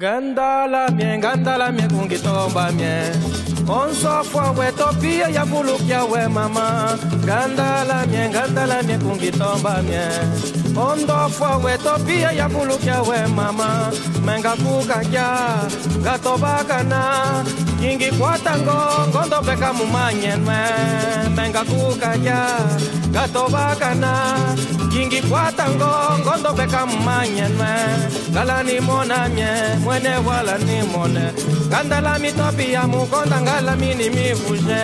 Ganda la mien, ganda la mien kungi tomba mien. Onso fwa we topia ya bulukya we mama. Ganda la mien, ganda la mien kungi tomba mien. Ondo fwa we topia ya bulukya we mama. Menga kuka kya, gato bakana yingikwata ngondobeka mumanye peka gatobakana yingikwata ngondobeka mumanye ngala nimonamye mwene wala nimone. Ngandala mitopi ya mukonda ngala mini mivuje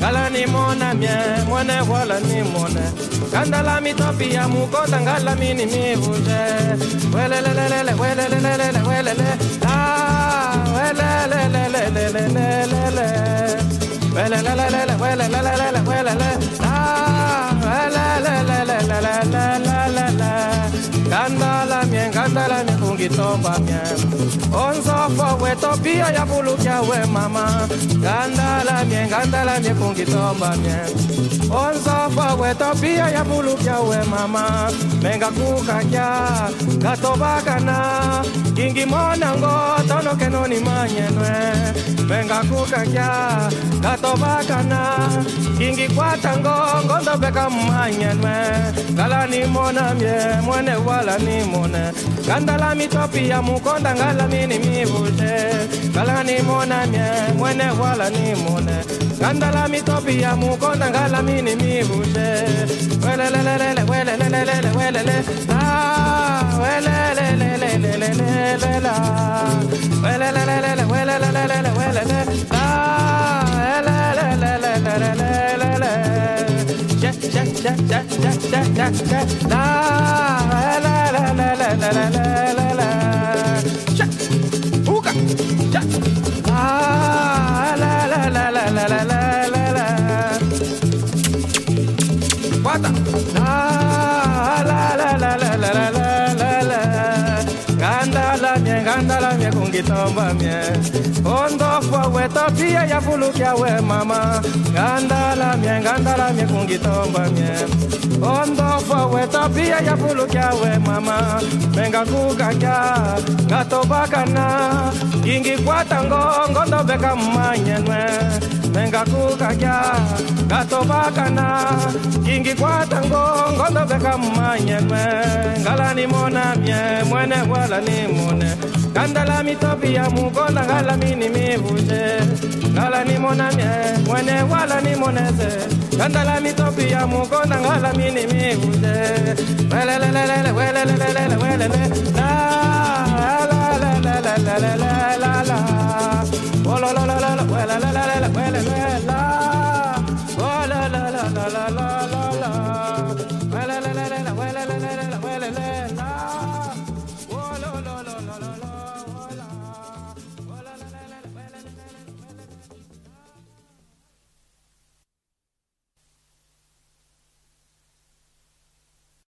mona nimonamye mwene wala nimone. Ngandala mitopi ya mukonda ngala mini mivuje. Welelelelele, welelelele. welelele Kandala mien, kandala mien, kungitomba mien. Onzo fo we topia ya bulukia we mama. Kandala ngata la nye kungitomba mie onzafa weto pia ya bulupya we mama. Menga kukakya gatovakana kingimonango tonokenoni manyenwe menga kukakya gatovakana kingikwatango ngondoveka mmanyenwe ngala mona mie mwene wala nimone kandala mitopia mukonda ngala mini mivute ngala mona mie mwene wala nimone ngandala mitopi ya mukonda ngala mini mibushe. Welelelelele welelelelele welele. Ah, la welelelelelelele la welelelelele welelelelele welele. La welelelelelelele la Guata La la la la la la la la la la. Gandala mie gandala mie kungitomba mie. Ondo fwa we topia ya bulukia we mama Gandala mie gandala mie kungitomba mie. Ondo fwa we topia ya bulukia we mama Menga kukakya gato bakana Kingi kwatango ngondo beka manyenwe nengakukakya ngatopakana. Kingikwata ngongo ndoveka mmanyemwe ngala nimonamye mwene wala nimone ngandala mitopi ya mugola ngala mini mivuje ngala nimonamye mwene wala nimoneze ngandala mitopi ya mugola ngala mini mivuje melelelele.